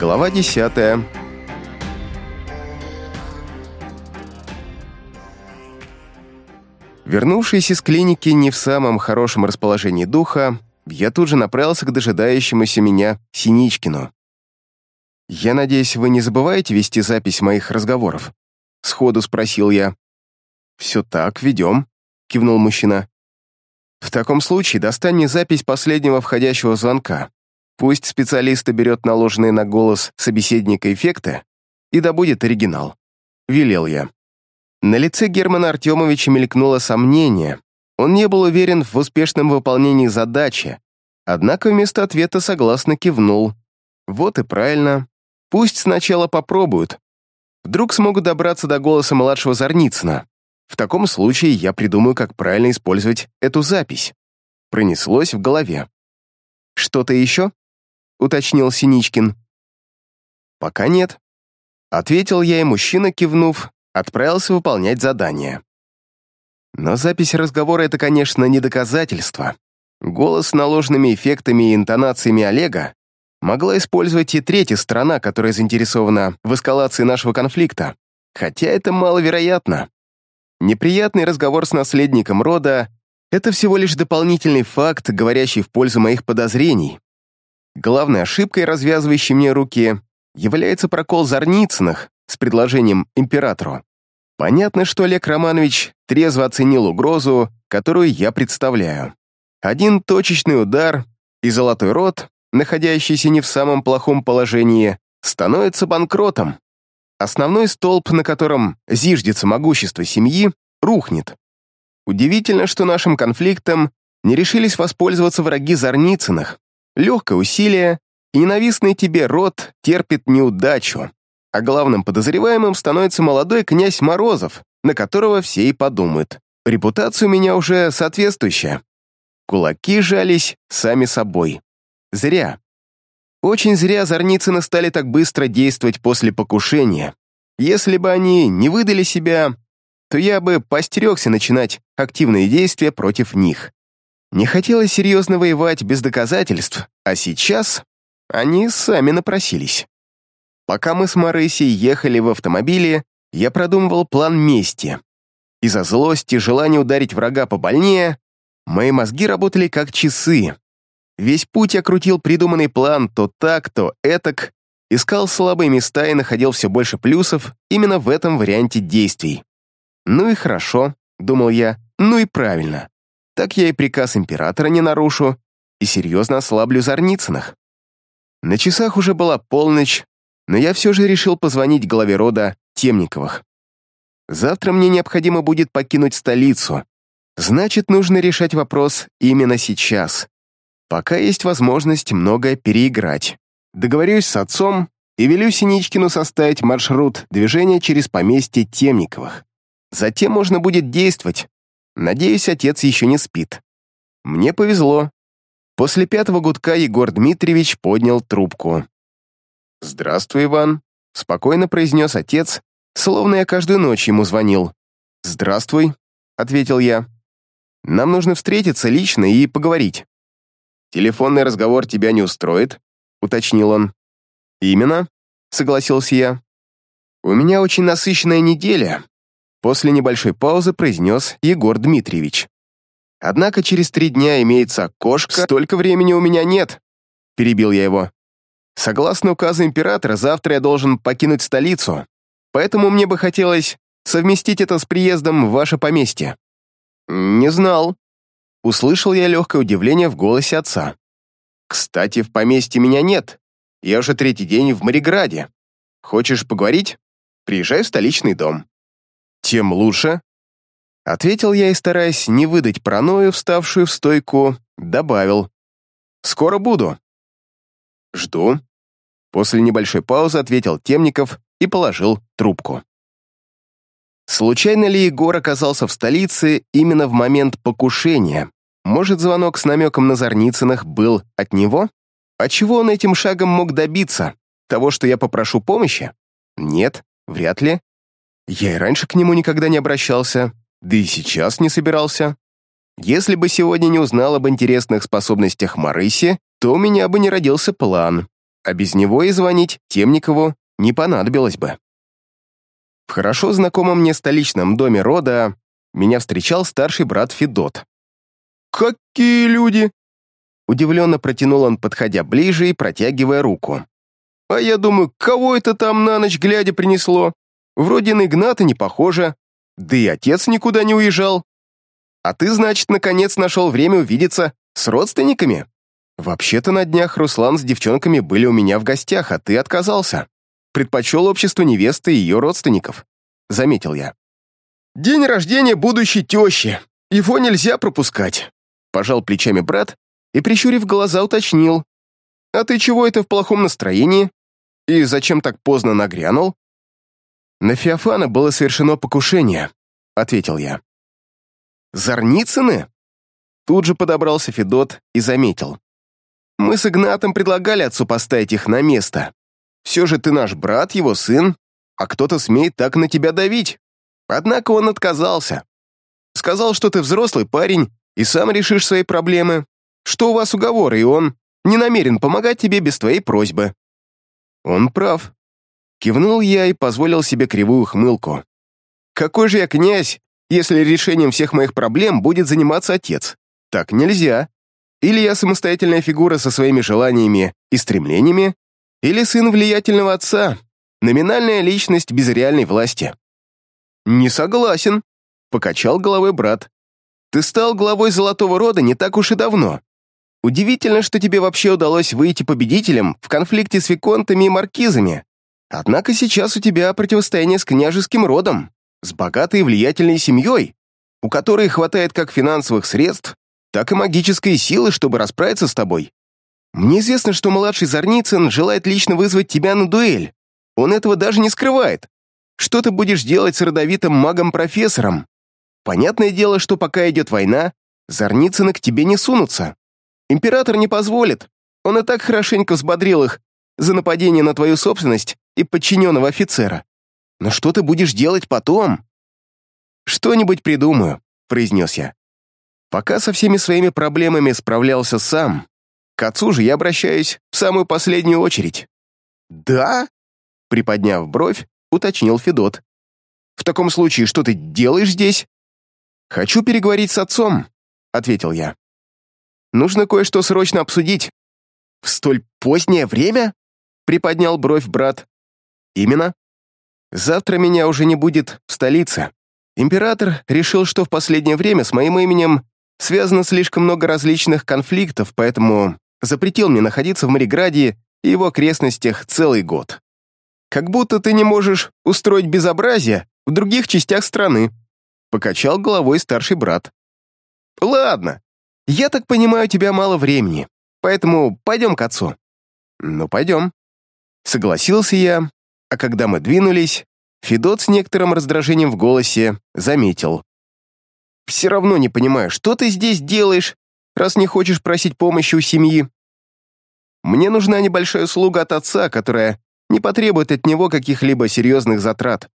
Глава десятая. Вернувшись из клиники не в самом хорошем расположении духа, я тут же направился к дожидающемуся меня Синичкину. «Я надеюсь, вы не забываете вести запись моих разговоров?» Сходу спросил я. «Все так, ведем», — кивнул мужчина. «В таком случае достань мне запись последнего входящего звонка. Пусть специалист берет наложенные на голос собеседника эффекты и добудет оригинал», — велел я. На лице Германа Артемовича мелькнуло сомнение. Он не был уверен в успешном выполнении задачи, однако вместо ответа согласно кивнул. Вот и правильно. Пусть сначала попробуют. Вдруг смогут добраться до голоса младшего Зарницына. В таком случае я придумаю, как правильно использовать эту запись. Пронеслось в голове. «Что-то еще?» — уточнил Синичкин. «Пока нет», — ответил я, и мужчина, кивнув, отправился выполнять задание. Но запись разговора — это, конечно, не доказательство. Голос с наложенными эффектами и интонациями Олега могла использовать и третья сторона, которая заинтересована в эскалации нашего конфликта, хотя это маловероятно. Неприятный разговор с наследником рода — это всего лишь дополнительный факт, говорящий в пользу моих подозрений. Главной ошибкой, развязывающей мне руки, является прокол Зарницыных, с предложением императору. Понятно, что Олег Романович трезво оценил угрозу, которую я представляю. Один точечный удар, и золотой рот, находящийся не в самом плохом положении, становится банкротом. Основной столб, на котором зиждется могущество семьи, рухнет. Удивительно, что нашим конфликтом не решились воспользоваться враги Зарницыных. Легкое усилие, и ненавистный тебе род терпит неудачу а главным подозреваемым становится молодой князь Морозов, на которого все и подумают. Репутация у меня уже соответствующая. Кулаки жались сами собой. Зря. Очень зря Зарницыны стали так быстро действовать после покушения. Если бы они не выдали себя, то я бы постерегся начинать активные действия против них. Не хотелось серьезно воевать без доказательств, а сейчас они сами напросились. Пока мы с Марысей ехали в автомобиле, я продумывал план мести. Из-за злости и желания ударить врага побольнее, мои мозги работали как часы. Весь путь я крутил придуманный план то так, то этак, искал слабые места и находил все больше плюсов именно в этом варианте действий. Ну и хорошо, думал я, ну и правильно. Так я и приказ императора не нарушу и серьезно ослаблю Зарницыных. На часах уже была полночь, но я все же решил позвонить главе рода Темниковых. Завтра мне необходимо будет покинуть столицу. Значит, нужно решать вопрос именно сейчас. Пока есть возможность многое переиграть. Договорюсь с отцом и велю Синичкину составить маршрут движения через поместье Темниковых. Затем можно будет действовать. Надеюсь, отец еще не спит. Мне повезло. После пятого гудка Егор Дмитриевич поднял трубку. «Здравствуй, Иван», — спокойно произнес отец, словно я каждую ночь ему звонил. «Здравствуй», — ответил я. «Нам нужно встретиться лично и поговорить». «Телефонный разговор тебя не устроит?» — уточнил он. «Именно», — согласился я. «У меня очень насыщенная неделя», — после небольшой паузы произнес Егор Дмитриевич. «Однако через три дня имеется кошка. Столько времени у меня нет», — перебил я его. Согласно указу императора, завтра я должен покинуть столицу, поэтому мне бы хотелось совместить это с приездом в ваше поместье». «Не знал». Услышал я легкое удивление в голосе отца. «Кстати, в поместье меня нет. Я уже третий день в Мариграде. Хочешь поговорить? Приезжай в столичный дом». «Тем лучше», — ответил я и, стараясь не выдать паранойю, вставшую в стойку, добавил. «Скоро буду». «Жду». После небольшой паузы ответил Темников и положил трубку. Случайно ли Егор оказался в столице именно в момент покушения? Может, звонок с намеком на Зарницыных был от него? А чего он этим шагом мог добиться? Того, что я попрошу помощи? Нет, вряд ли. Я и раньше к нему никогда не обращался, да и сейчас не собирался. Если бы сегодня не узнал об интересных способностях Марыси, то у меня бы не родился план. а без него и звонить Темникову не понадобилось бы. В хорошо знакомом мне столичном доме рода меня встречал старший брат Федот. «Какие люди!» Удивленно протянул он, подходя ближе и протягивая руку. «А я думаю, кого это там на ночь глядя принесло? Вроде на Игната не похоже, да и отец никуда не уезжал. А ты, значит, наконец нашел время увидеться с родственниками? Вообще-то на днях Руслан с девчонками были у меня в гостях, а ты отказался. Предпочел общество невесты и ее родственников», — заметил я. «День рождения будущей тещи. Его нельзя пропускать», — пожал плечами брат и, прищурив глаза, уточнил. «А ты чего это в плохом настроении? И зачем так поздно нагрянул?» «На Феофана было совершено покушение», — ответил я. «Зарницыны?» Тут же подобрался Федот и заметил. «Мы с Игнатом предлагали отцу поставить их на место. Все же ты наш брат, его сын, а кто-то смеет так на тебя давить. Однако он отказался. Сказал, что ты взрослый парень и сам решишь свои проблемы, что у вас уговор, и он не намерен помогать тебе без твоей просьбы». «Он прав». Кивнул я и позволил себе кривую хмылку. «Какой же я князь, если решением всех моих проблем будет заниматься отец? Так нельзя. Или я самостоятельная фигура со своими желаниями и стремлениями, или сын влиятельного отца, номинальная личность без реальной власти». «Не согласен», — покачал головой брат. «Ты стал главой Золотого Рода не так уж и давно. Удивительно, что тебе вообще удалось выйти победителем в конфликте с виконтами и маркизами. Однако сейчас у тебя противостояние с княжеским родом, с богатой и влиятельной семьей, у которой хватает как финансовых средств, так и магической силы, чтобы расправиться с тобой. Мне известно, что младший Зарницын желает лично вызвать тебя на дуэль. Он этого даже не скрывает. Что ты будешь делать с родовитым магом-профессором? Понятное дело, что пока идет война, Зарницыны к тебе не сунутся. Император не позволит. Он и так хорошенько взбодрил их за нападение на твою собственность и подчиненного офицера. Но что ты будешь делать потом? Что-нибудь придумаю, произнес я. Пока со всеми своими проблемами справлялся сам, к отцу же я обращаюсь в самую последнюю очередь. Да? Приподняв бровь, уточнил Федот. В таком случае, что ты делаешь здесь? Хочу переговорить с отцом, ответил я. Нужно кое-что срочно обсудить». «В столь позднее время?» — приподнял бровь брат. «Именно. Завтра меня уже не будет в столице. Император решил, что в последнее время с моим именем связано слишком много различных конфликтов, поэтому запретил мне находиться в Мариграде и его окрестностях целый год. Как будто ты не можешь устроить безобразие в других частях страны», — покачал головой старший брат. «Ладно, «Я так понимаю, у тебя мало времени, поэтому пойдем к отцу». «Ну, пойдем». Согласился я, а когда мы двинулись, Федот с некоторым раздражением в голосе заметил. «Все равно не понимаю, что ты здесь делаешь, раз не хочешь просить помощи у семьи. Мне нужна небольшая услуга от отца, которая не потребует от него каких-либо серьезных затрат».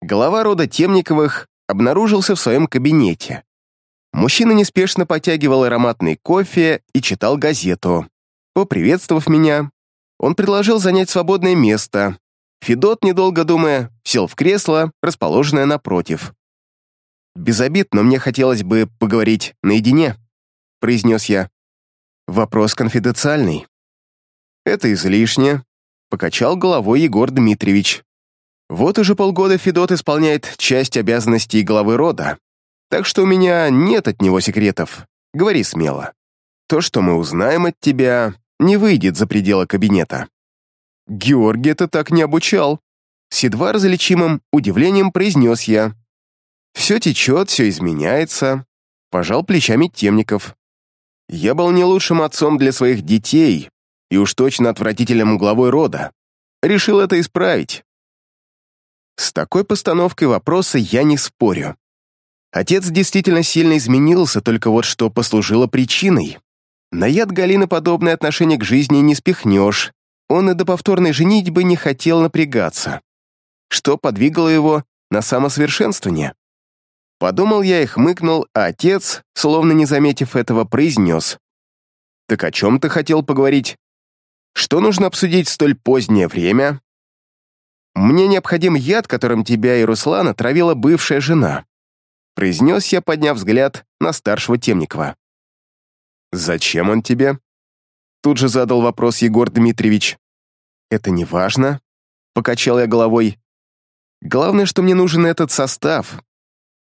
Глава рода Темниковых обнаружился в своем кабинете. Мужчина неспешно потягивал ароматный кофе и читал газету. Поприветствовав меня, он предложил занять свободное место. Федот, недолго думая, сел в кресло, расположенное напротив. «Без обид, но мне хотелось бы поговорить наедине», — произнес я. «Вопрос конфиденциальный». «Это излишне», — покачал головой Егор Дмитриевич. «Вот уже полгода Федот исполняет часть обязанностей главы рода, так что у меня нет от него секретов. Говори смело. То, что мы узнаем от тебя, не выйдет за пределы кабинета». Георгий это так не обучал. С едва различимым удивлением произнес я. «Все течет, все изменяется», — пожал плечами Темников. «Я был не лучшим отцом для своих детей и уж точно отвратительным главой рода. Решил это исправить». С такой постановкой вопроса я не спорю. Отец действительно сильно изменился, только вот что послужило причиной. На яд Галины подобное отношение к жизни не спихнешь. Он и до повторной женитьбы не хотел напрягаться. Что подвигало его на самосовершенствование? Подумал я и хмыкнул, а отец, словно не заметив этого, произнес. «Так о чем ты хотел поговорить?» Что нужно обсудить в столь позднее время? Мне необходим яд, которым тебя и Руслана травила бывшая жена. Произнес я, подняв взгляд на старшего Темникова. «Зачем он тебе?» Тут же задал вопрос Егор Дмитриевич. «Это не важно», — покачал я головой. «Главное, что мне нужен этот состав».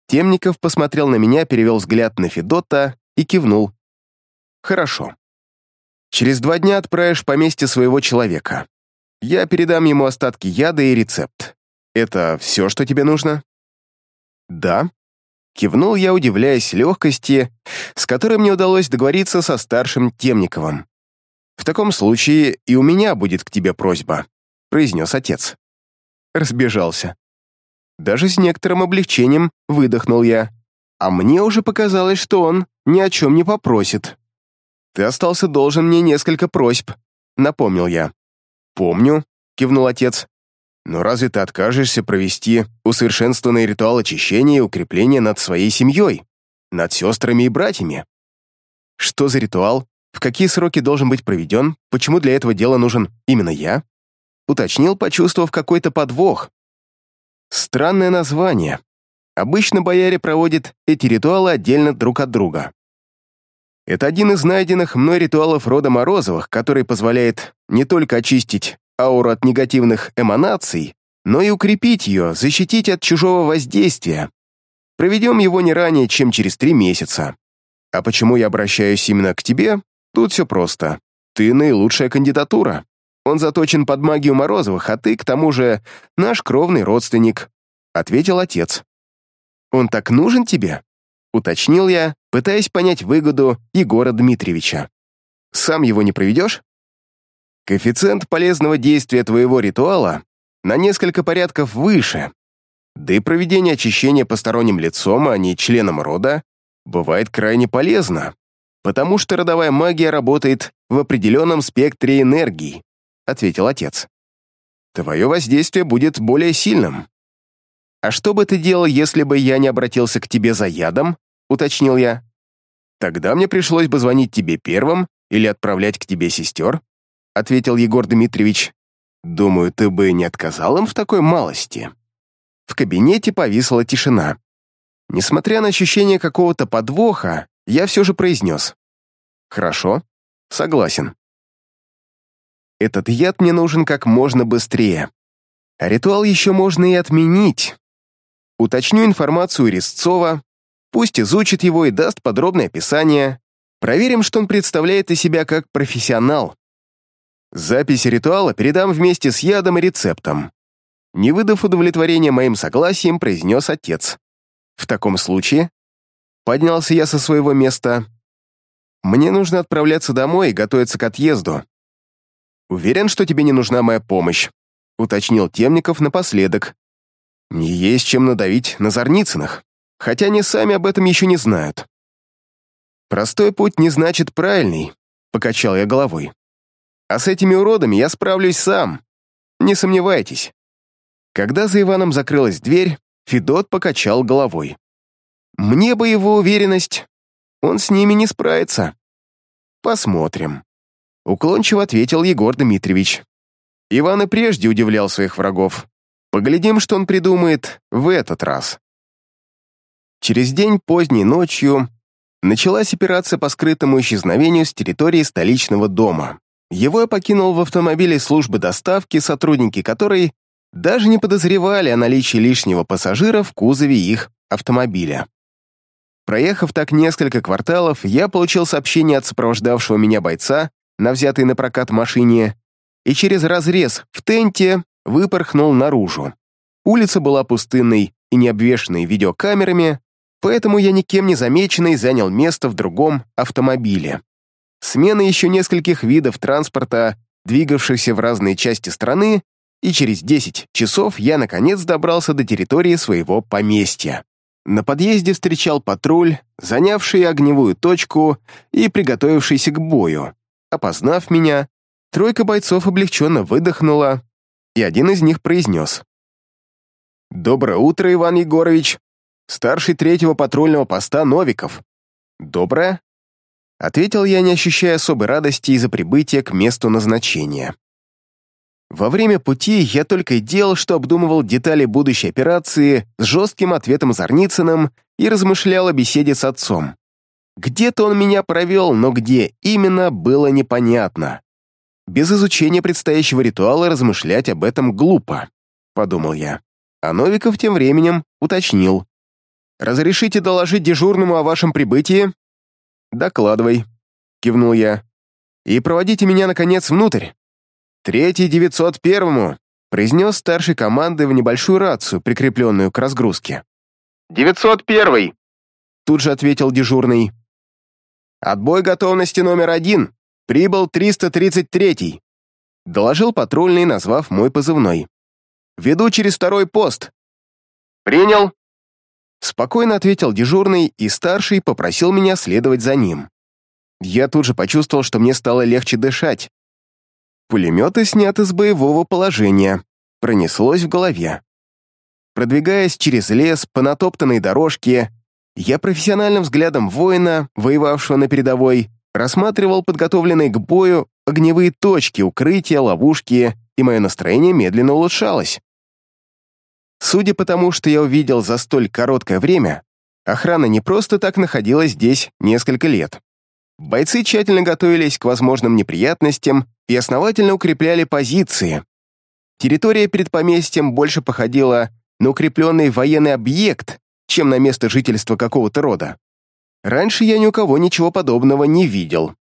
Темников посмотрел на меня, перевел взгляд на Федота и кивнул. «Хорошо. Через два дня отправишь в поместье своего человека. Я передам ему остатки яда и рецепт. Это все, что тебе нужно?» «Да», Кивнул я, удивляясь легкости, с которой мне удалось договориться со старшим Темниковым. «В таком случае и у меня будет к тебе просьба», — произнес отец. Разбежался. Даже с некоторым облегчением выдохнул я, а мне уже показалось, что он ни о чем не попросит. «Ты остался должен мне несколько просьб», — напомнил я. «Помню», — кивнул отец. Но разве ты откажешься провести усовершенствованный ритуал очищения и укрепления над своей семьей, над сестрами и братьями? Что за ритуал? В какие сроки должен быть проведен? Почему для этого дела нужен именно я? Уточнил, почувствовав какой-то подвох. Странное название. Обычно бояре проводят эти ритуалы отдельно друг от друга. Это один из найденных мной ритуалов рода Морозовых, который позволяет не только очистить ауру от негативных эманаций, но и укрепить ее, защитить от чужого воздействия. Проведем его не ранее, чем через три месяца. А почему я обращаюсь именно к тебе? Тут все просто. Ты наилучшая кандидатура. Он заточен под магию Морозовых, а ты, к тому же, наш кровный родственник», — ответил отец. «Он так нужен тебе?» — уточнил я, пытаясь понять выгоду Егора Дмитриевича. «Сам его не проведешь?» Коэффициент полезного действия твоего ритуала на несколько порядков выше, да и проведение очищения посторонним лицом, а не членом рода, бывает крайне полезно, потому что родовая магия работает в определенном спектре энергии, ответил отец. Твое воздействие будет более сильным. А что бы ты делал, если бы я не обратился к тебе за ядом, уточнил я. Тогда мне пришлось бы звонить тебе первым или отправлять к тебе сестер, — ответил Егор Дмитриевич. «Думаю, ты бы не отказал им в такой малости». В кабинете повисла тишина. Несмотря на ощущение какого-то подвоха, я все же произнес. «Хорошо, согласен». Этот яд мне нужен как можно быстрее. А ритуал еще можно и отменить. Уточню информацию Резцова, пусть изучит его и даст подробное описание. Проверим, что он представляет из себя как профессионал. Запись ритуала передам вместе с ядом и рецептом. Не выдав удовлетворения моим согласием, произнес отец. В таком случае, поднялся я со своего места. Мне нужно отправляться домой и готовиться к отъезду. Уверен, что тебе не нужна моя помощь, уточнил Темников напоследок. Мне есть чем надавить на Зарницыных, хотя они сами об этом еще не знают. Простой путь не значит правильный, покачал я головой. А с этими уродами я справлюсь сам. Не сомневайтесь. Когда за Иваном закрылась дверь, Федот покачал головой. Мне бы его уверенность. Он с ними не справится. Посмотрим. Уклончиво ответил Егор Дмитриевич. Иван и прежде удивлял своих врагов. Поглядим, что он придумает в этот раз. Через день поздней ночью началась операция по скрытому исчезновению с территории столичного дома. Его я покинул в автомобиле службы доставки, сотрудники которой даже не подозревали о наличии лишнего пассажира в кузове их автомобиля. Проехав так несколько кварталов, я получил сообщение от сопровождавшего меня бойца на взятой на прокат машине и через разрез в тенте выпорхнул наружу. Улица была пустынной и не обвешанной видеокамерами, поэтому я никем не замеченный занял место в другом автомобиле. Смена еще нескольких видов транспорта, двигавшихся в разные части страны, и через 10 часов я, наконец, добрался до территории своего поместья. На подъезде встречал патруль, занявший огневую точку и приготовившийся к бою. Опознав меня, тройка бойцов облегченно выдохнула, и один из них произнес. «Доброе утро, Иван Егорович! Старший третьего патрульного поста Новиков». «Доброе?» Ответил я, не ощущая особой радости из-за прибытия к месту назначения. Во время пути я только и делал, что обдумывал детали будущей операции с жестким ответом Зарницыным и размышлял о беседе с отцом. Где-то он меня провел, но где именно, было непонятно. Без изучения предстоящего ритуала размышлять об этом глупо, подумал я. А Новиков тем временем уточнил. «Разрешите доложить дежурному о вашем прибытии?» «Докладывай», — кивнул я. «И проводите меня, наконец, внутрь». «Третий девятьсот первому», — произнес старший команды в небольшую рацию, прикрепленную к разгрузке. «Девятьсот первый», — тут же ответил дежурный. «Отбой готовности номер один. Прибыл 333-й», — доложил патрульный, назвав мой позывной. «Веду через второй пост». «Принял», Спокойно ответил дежурный, и старший попросил меня следовать за ним. Я тут же почувствовал, что мне стало легче дышать. Пулеметы сняты с боевого положения. Пронеслось в голове. Продвигаясь через лес по натоптанной дорожке, я профессиональным взглядом воина, воевавшего на передовой, рассматривал подготовленные к бою огневые точки, укрытия, ловушки, и мое настроение медленно улучшалось. Судя по тому, что я увидел за столь короткое время, охрана не просто так находилась здесь несколько лет. Бойцы тщательно готовились к возможным неприятностям и основательно укрепляли позиции. Территория перед поместьем больше походила на укрепленный военный объект, чем на место жительства какого-то рода. Раньше я ни у кого ничего подобного не видел.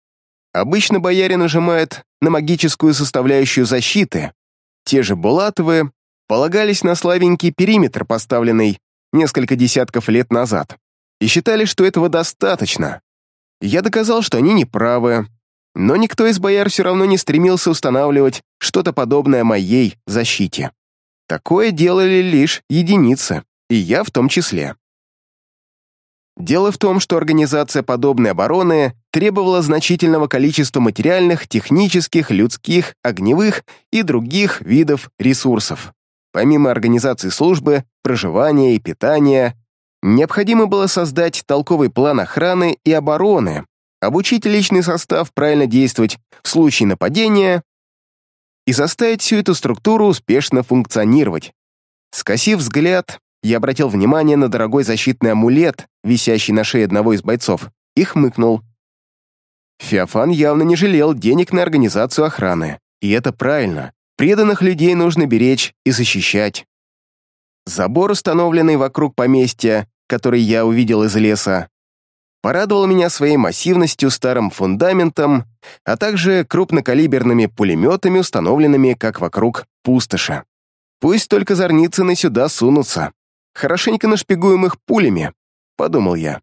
Обычно бояре нажимают на магическую составляющую защиты. Те же Булатовы полагались на славенький периметр, поставленный несколько десятков лет назад, и считали, что этого достаточно. Я доказал, что они неправы, но никто из бояр все равно не стремился устанавливать что-то подобное моей защите. Такое делали лишь единицы, и я в том числе. Дело в том, что организация подобной обороны требовала значительного количества материальных, технических, людских, огневых и других видов ресурсов. Помимо организации службы, проживания и питания, необходимо было создать толковый план охраны и обороны, обучить личный состав правильно действовать в случае нападения и заставить всю эту структуру успешно функционировать. Скосив взгляд, я обратил внимание на дорогой защитный амулет, висящий на шее одного из бойцов, и хмыкнул. Феофан явно не жалел денег на организацию охраны, и это правильно. Преданных людей нужно беречь и защищать. Забор, установленный вокруг поместья, который я увидел из леса, порадовал меня своей массивностью, старым фундаментом, а также крупнокалиберными пулеметами, установленными как вокруг пустоши. Пусть только Зарницыны сюда сунутся. Хорошенько нашпигуем их пулями, подумал я.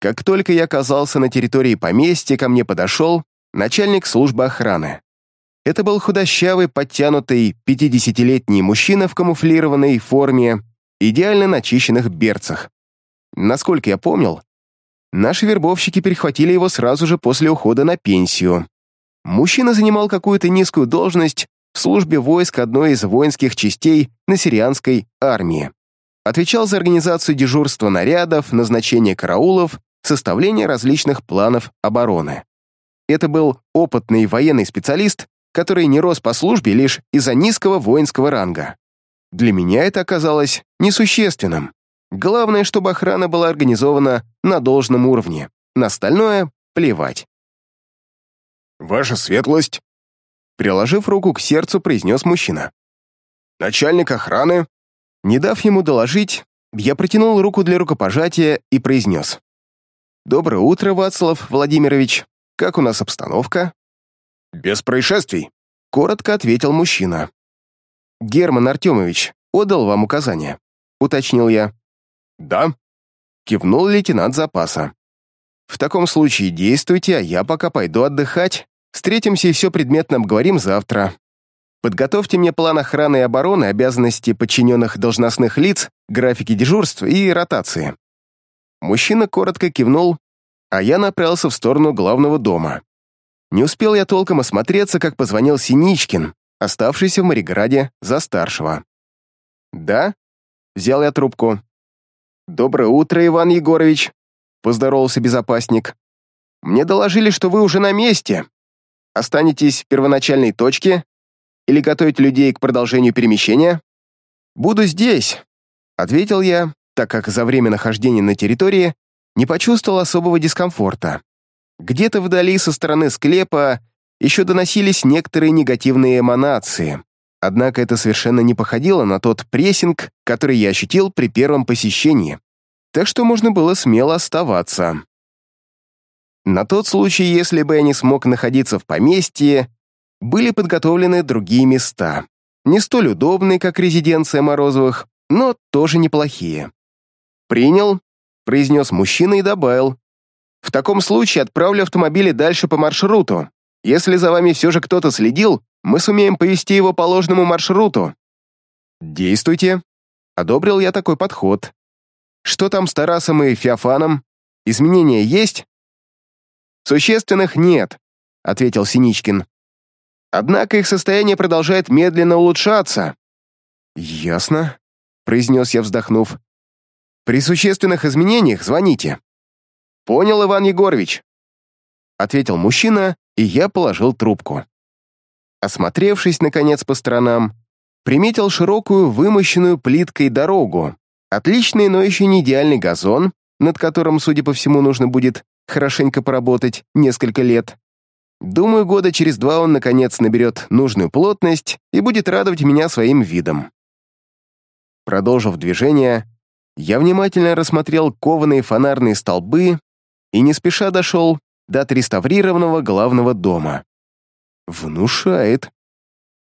Как только я оказался на территории поместья, ко мне подошел начальник службы охраны. Это был худощавый, подтянутый, 50-летний мужчина в камуфлированной форме, идеально начищенных берцах. Насколько я помнил, наши вербовщики перехватили его сразу же после ухода на пенсию. Мужчина занимал какую-то низкую должность в службе войск одной из воинских частей на сирианской армии. Отвечал за организацию дежурства нарядов, назначение караулов, составление различных планов обороны. Это был опытный военный специалист, который не рос по службе лишь из-за низкого воинского ранга. Для меня это оказалось несущественным. Главное, чтобы охрана была организована на должном уровне. На остальное — плевать. «Ваша светлость!» Приложив руку к сердцу, произнес мужчина. «Начальник охраны!» Не дав ему доложить, я протянул руку для рукопожатия и произнес. «Доброе утро, Вацлав Владимирович. Как у нас обстановка?» «Без происшествий», — коротко ответил мужчина. «Герман Артемович отдал вам указания?» — уточнил я. «Да», — кивнул лейтенант запаса. «В таком случае действуйте, а я пока пойду отдыхать. Встретимся и все предметно обговорим завтра. Подготовьте мне план охраны и обороны, обязанности подчиненных должностных лиц, графики дежурств и ротации». Мужчина коротко кивнул, а я направился в сторону главного дома. Не успел я толком осмотреться, как позвонил Синичкин, оставшийся в Мариграде за старшего. «Да?» — взял я трубку. «Доброе утро, Иван Егорович», — поздоровался безопасник. Мне доложили, что вы уже на месте. Останетесь в первоначальной точке или готовить людей к продолжению перемещения? Буду здесь, ответил я, так как за время нахождения на территории не почувствовал особого дискомфорта. Где-то вдали со стороны склепа еще доносились некоторые негативные эманации, однако это совершенно не походило на тот прессинг, который я ощутил при первом посещении, так что можно было смело оставаться. На тот случай, если бы я не смог находиться в поместье, были подготовлены другие места, не столь удобные, как резиденция Морозовых, но тоже неплохие. «Принял», — произнес мужчина и добавил, «В таком случае отправлю автомобили дальше по маршруту. Если за вами все же кто-то следил, мы сумеем повести его по ложному маршруту». «Действуйте», — одобрил я такой подход. «Что там с Тарасом и Феофаном? Изменения есть?» «Существенных нет», — ответил Синичкин. «Однако их состояние продолжает медленно улучшаться». «Ясно», — произнес я, вздохнув. «При существенных изменениях звоните». «Понял, Иван Егорович», — ответил мужчина, и я положил трубку. Осмотревшись, наконец, по сторонам, приметил широкую, вымощенную плиткой дорогу, отличный, но еще не идеальный газон, над которым, судя по всему, нужно будет хорошенько поработать несколько лет. Думаю, года через два он, наконец, наберет нужную плотность и будет радовать меня своим видом. Продолжив движение, я внимательно рассмотрел кованые фонарные столбы и не спеша дошел до отреставрированного главного дома. Внушает.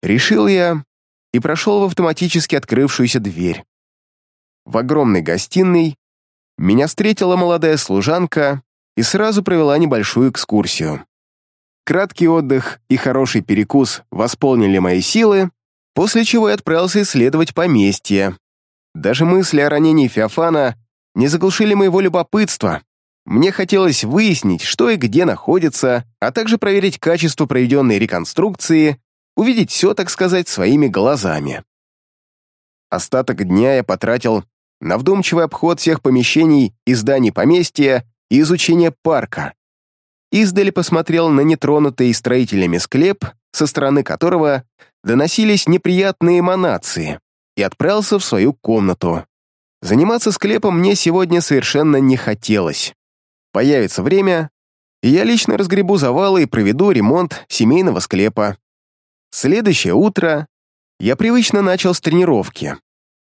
Решил я и прошел в автоматически открывшуюся дверь. В огромной гостиной меня встретила молодая служанка и сразу провела небольшую экскурсию. Краткий отдых и хороший перекус восполнили мои силы, после чего я отправился исследовать поместье. Даже мысли о ранении Феофана не заглушили моего любопытства. Мне хотелось выяснить, что и где находится, а также проверить качество проведенной реконструкции, увидеть все, так сказать, своими глазами. Остаток дня я потратил на вдумчивый обход всех помещений и зданий поместья и изучение парка. Издали посмотрел на нетронутый строителями склеп, со стороны которого доносились неприятные эманации, и отправился в свою комнату. Заниматься склепом мне сегодня совершенно не хотелось. Появится время, и я лично разгребу завалы и проведу ремонт семейного склепа. Следующее утро я привычно начал с тренировки.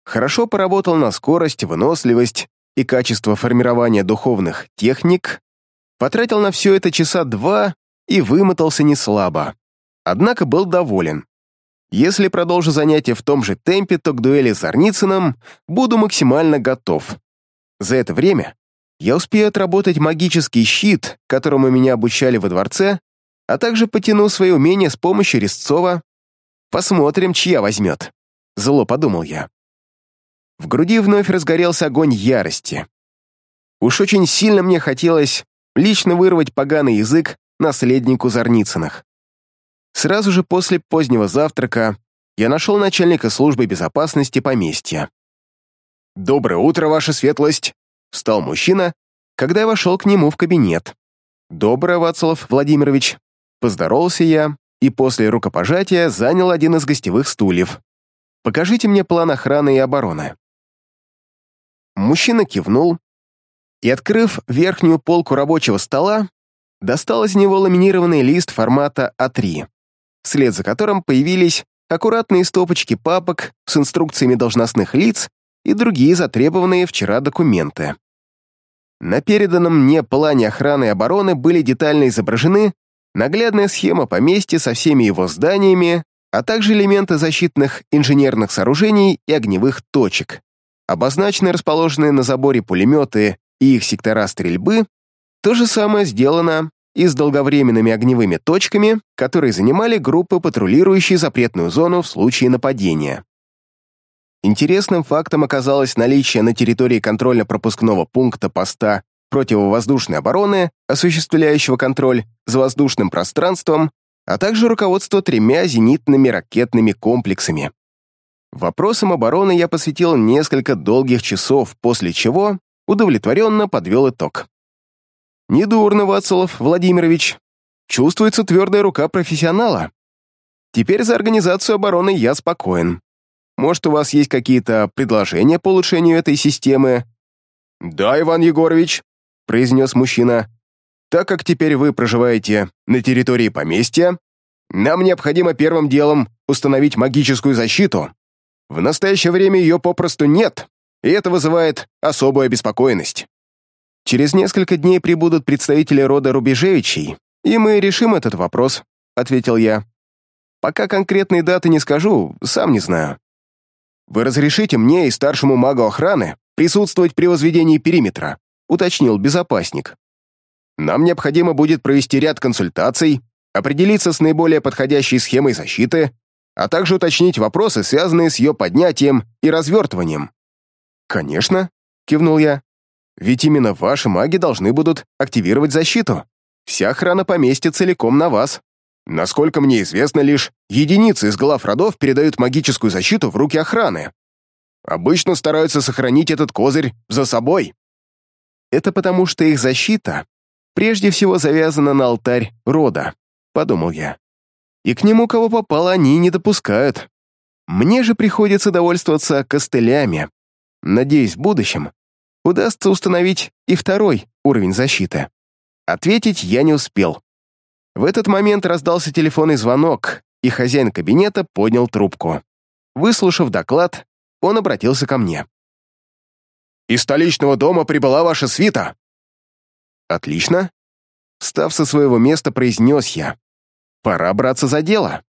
Хорошо поработал на скорость, выносливость, и качество формирования духовных техник, потратил на все это часа два и вымотался неслабо. Однако был доволен. Если продолжу занятия в том же темпе, то к дуэли с Арницыным буду максимально готов. За это время я успею отработать магический щит, которому меня обучали во дворце, а также потяну свои умения с помощью Резцова. Посмотрим, чья возьмет. Зло подумал я. В груди вновь разгорелся огонь ярости. Уж очень сильно мне хотелось лично вырвать поганый язык наследнику Зарницыных. Сразу же после позднего завтрака я нашел начальника службы безопасности поместья. «Доброе утро, ваша светлость!» — встал мужчина, когда я вошел к нему в кабинет. «Доброе, Вацлав Владимирович!» Поздоровался я и после рукопожатия занял один из гостевых стульев. «Покажите мне план охраны и обороны». Мужчина кивнул и, открыв верхнюю полку рабочего стола, достал из него ламинированный лист формата А3, вслед за которым появились аккуратные стопочки папок с инструкциями должностных лиц и другие затребованные вчера документы. На переданном мне плане охраны и обороны были детально изображены наглядная схема поместья со всеми его зданиями, а также элементы защитных инженерных сооружений и огневых точек обозначены расположенные на заборе пулеметы и их сектора стрельбы, то же самое сделано и с долговременными огневыми точками, которые занимали группы, патрулирующие запретную зону в случае нападения. Интересным фактом оказалось наличие на территории контрольно-пропускного пункта поста противовоздушной обороны, осуществляющего контроль за воздушным пространством, а также руководство тремя зенитными ракетными комплексами. Вопросам обороны я посвятил несколько долгих часов, после чего удовлетворенно подвел итог. Недурно, Вацлав Владимирович. Чувствуется твердая рука профессионала. Теперь за организацию обороны я спокоен. Может, у вас есть какие-то предложения по улучшению этой системы?» «Да, Иван Егорович», — произнес мужчина. «Так как теперь вы проживаете на территории поместья, нам необходимо первым делом установить магическую защиту. В настоящее время ее попросту нет, и это вызывает особую обеспокоенность. Через несколько дней прибудут представители рода Рубежевичей, и мы решим этот вопрос», — ответил я. «Пока конкретной даты не скажу, сам не знаю». «Вы разрешите мне и старшему магу охраны присутствовать при возведении периметра», — уточнил безопасник. «Нам необходимо будет провести ряд консультаций, определиться с наиболее подходящей схемой защиты, а также уточнить вопросы, связанные с ее поднятием и развертыванием». «Конечно», — кивнул я. «Ведь именно ваши маги должны будут активировать защиту. Вся охрана поместья целиком на вас». Насколько мне известно, лишь единицы из глав родов передают магическую защиту в руки охраны. Обычно стараются сохранить этот козырь за собой. Это потому, что их защита прежде всего завязана на алтарь рода, подумал я. И к нему кого попало они не допускают. Мне же приходится довольствоваться костылями. Надеюсь, в будущем удастся установить и второй уровень защиты. Ответить я не успел. В этот момент раздался телефонный звонок, и хозяин кабинета поднял трубку. Выслушав доклад, он обратился ко мне. «Из столичного дома прибыла ваша свита». «Отлично». Встав со своего места, произнес я. «Пора браться за дело».